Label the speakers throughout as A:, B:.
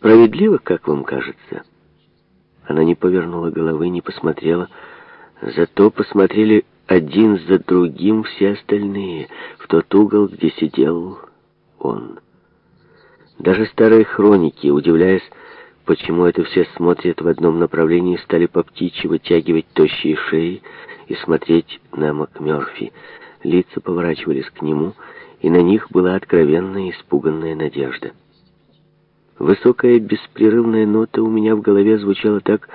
A: Справедливо, как вам кажется?» Она не повернула головы, не посмотрела. Зато посмотрели один за другим все остальные, в тот угол, где сидел он. Даже старые хроники, удивляясь, почему это все смотрят в одном направлении, стали по птичьи вытягивать тощие шеи и смотреть на МакМёрфи. Лица поворачивались к нему, и на них была откровенная испуганная надежда. Высокая беспрерывная нота у меня в голове звучала так,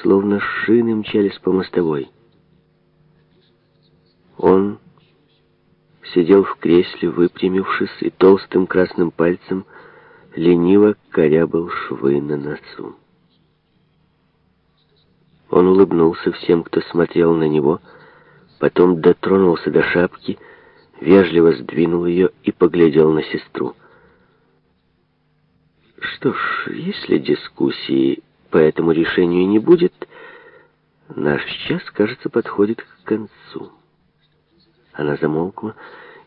A: словно шины мчались по мостовой. Он сидел в кресле, выпрямившись, и толстым красным пальцем лениво корябал швы на носу. Он улыбнулся всем, кто смотрел на него, потом дотронулся до шапки, вежливо сдвинул ее и поглядел на сестру — что ж, если дискуссии по этому решению не будет, наш час, кажется, подходит к концу. Она замолкла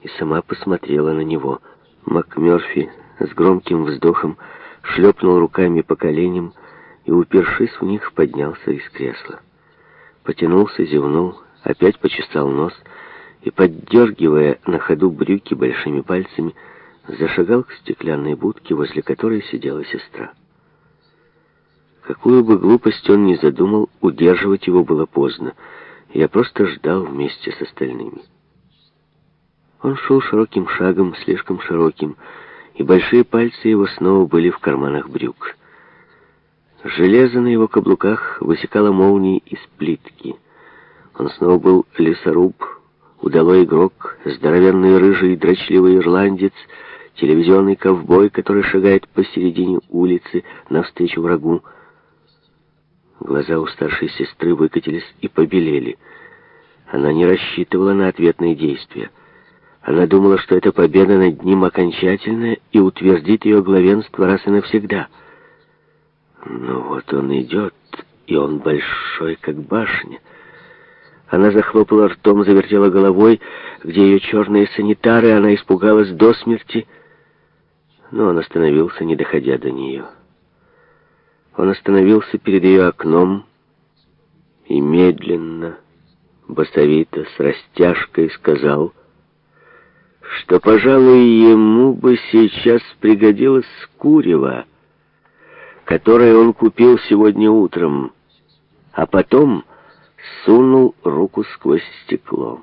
A: и сама посмотрела на него. МакМёрфи с громким вздохом шлепнул руками по коленям и, упершись в них, поднялся из кресла. Потянулся, зевнул, опять почесал нос и, поддергивая на ходу брюки большими пальцами, зашагал к стеклянной будке, возле которой сидела сестра. Какую бы глупость он ни задумал, удерживать его было поздно. Я просто ждал вместе с остальными. Он шел широким шагом, слишком широким, и большие пальцы его снова были в карманах брюк. Железо на его каблуках высекало молнии из плитки. Он снова был лесоруб, удалой игрок, здоровенный рыжий дрочливый ирландец телевизионный ковбой, который шагает посередине улицы навстречу врагу. Глаза у старшей сестры выкатились и побелели. Она не рассчитывала на ответные действия. Она думала, что эта победа над ним окончательная и утвердит ее главенство раз и навсегда. Но вот он идет, и он большой, как башня. Она захлопала ртом, завертела головой, где ее черные санитары, она испугалась до смерти — но он остановился, не доходя до нее. Он остановился перед ее окном и медленно, басовито, с растяжкой сказал, что, пожалуй, ему бы сейчас пригодилось курево, которое он купил сегодня утром, а потом сунул руку сквозь стекло.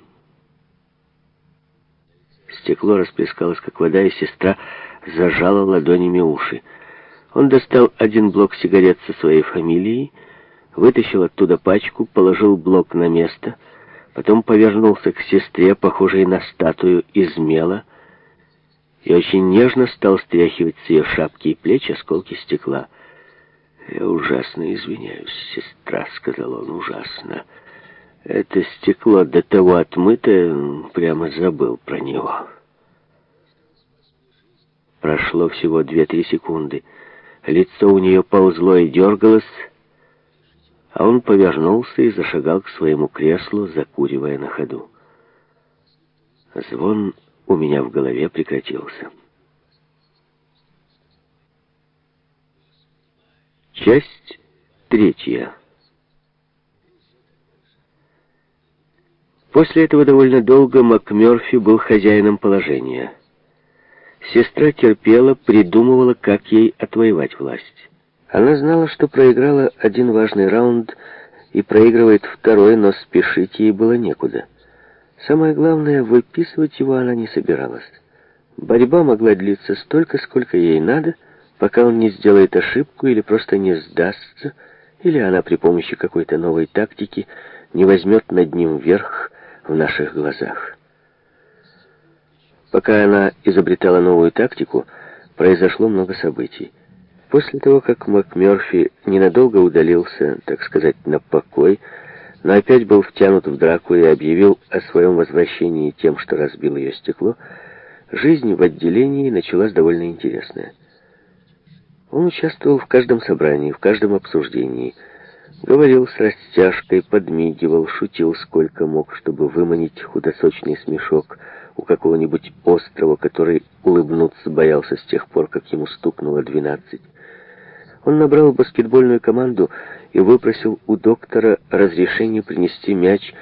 A: Стекло расплескалось, как вода, и сестра зажала ладонями уши. Он достал один блок сигарет со своей фамилией, вытащил оттуда пачку, положил блок на место, потом повернулся к сестре, похожей на статую из мела, и очень нежно стал стряхивать с ее шапки и плеч осколки стекла. «Я ужасно извиняюсь, сестра», — сказал он, — «ужасно». Это стекло до того отмытое, прямо забыл про него». Прошло всего две-три секунды. Лицо у нее ползло и дергалось, а он повернулся и зашагал к своему креслу, закуривая на ходу. Звон у меня в голове прекратился. Часть третья. После этого довольно долго МакМёрфи был хозяином положения — Сестра терпела, придумывала, как ей отвоевать власть. Она знала, что проиграла один важный раунд и проигрывает второй, но спешить ей было некуда. Самое главное, выписывать его она не собиралась. Борьба могла длиться столько, сколько ей надо, пока он не сделает ошибку или просто не сдастся, или она при помощи какой-то новой тактики не возьмет над ним верх в наших глазах. Пока она изобретала новую тактику, произошло много событий. После того, как МакМерфи ненадолго удалился, так сказать, на покой, но опять был втянут в драку и объявил о своем возвращении тем, что разбил ее стекло, жизнь в отделении началась довольно интересная. Он участвовал в каждом собрании, в каждом обсуждении, говорил с растяжкой, подмигивал, шутил сколько мог, чтобы выманить худосочный смешок – у какого-нибудь острова, который улыбнуться боялся с тех пор, как ему стукнуло двенадцать. Он набрал баскетбольную команду и выпросил у доктора разрешение принести мяч